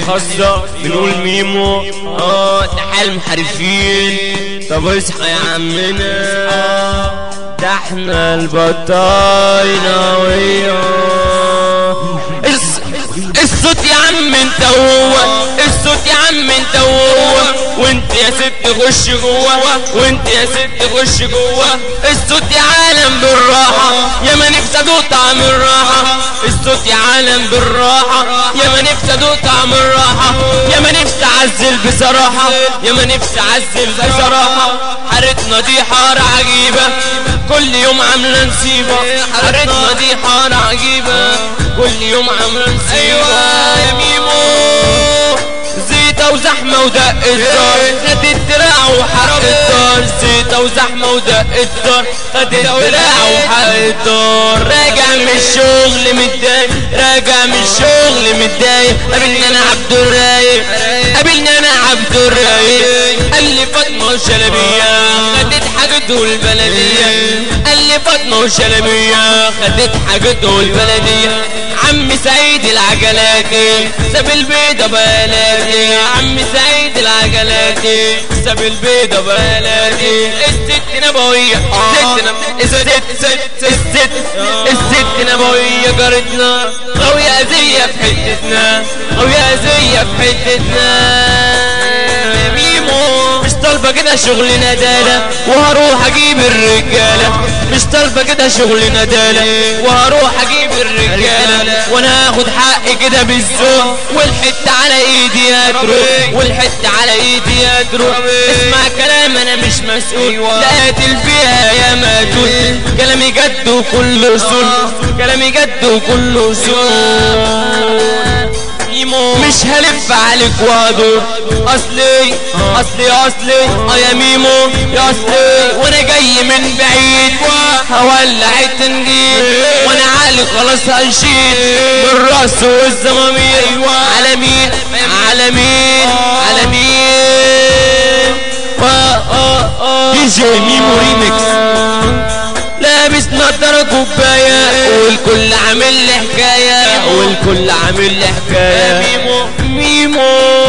خاصة بنقول ميمو. آه تحية المحرفين طب اصحى يا عمنا. ده إحنا البطاينة الص- الصوت يا عم انت هو الصوت يا عم انت هو وانت يا ست خش جوه. وانت يا ست خش جوه. الصوت يا عالم بالراحة. يا ما ادوق طعم الراحة. الصوت يا عالم بالراحة يا ما نفسي ادوق طعم الراحة يا ما نفسي اعزل بصراحة يا ما نفسي اعزل بصراحة. حارتنا دي حارة عجيبة كل يوم عاملة نسيبة حارتنا دي حارة عجيبة كل يوم عاملة نسيبة أيوه يا ميمو. زيتة وزحمة ودق الدار خد الدراع وحرق الدار. زيتة وزحمة ودق الدار خد الدراع وحرق الدار. راجع من الشغل. متضايق راجع من الشغل متضايق قابلني أنا عبد الرايق قابلني أنا عبد الرايق. قال لي فاطمة وشلبية خدت حاجته البلدية قال لي فاطمة وشلبية خدت حاجته البلدية عم سعيد العجلاتي ساب البيضة بلدي عم سعيد العجلاتي ساب البيضة بلدي الست نبوية. الست الست الست الست. نبوية جارتنا غاوية أذية في حتتنا غاوية أذية في حتتنا ميمو مش طالبة كده شغل ندالة وهروح أجيب الرجالة. مش طالبة كده شغل ندالة وهروح أجيب الرجالة. وأنا هاخد حقي كده بالذوق والحتة على إيدي هتروح والحتة على إيدي هتروح اسمع كلام مسؤول. لا قاتل فيها يا ماتول كلامي جد وكله اصول كلامي جد وكله ميمو مش هلف عليك وادور. أصلي أصلي أصلي. آه يا ميمو يا أصلي. وأنا جاي من بعيد. هولع التنجيد وأنا عالي خلاص هنشيد من راس والزمامير. على مين؟ على مين؟ على مين؟ دي جي ميمو ريميكس لابس نضارة كوباية. والكل عامل لي حكاية والكل عامل لي حكاية ميمو ميمو.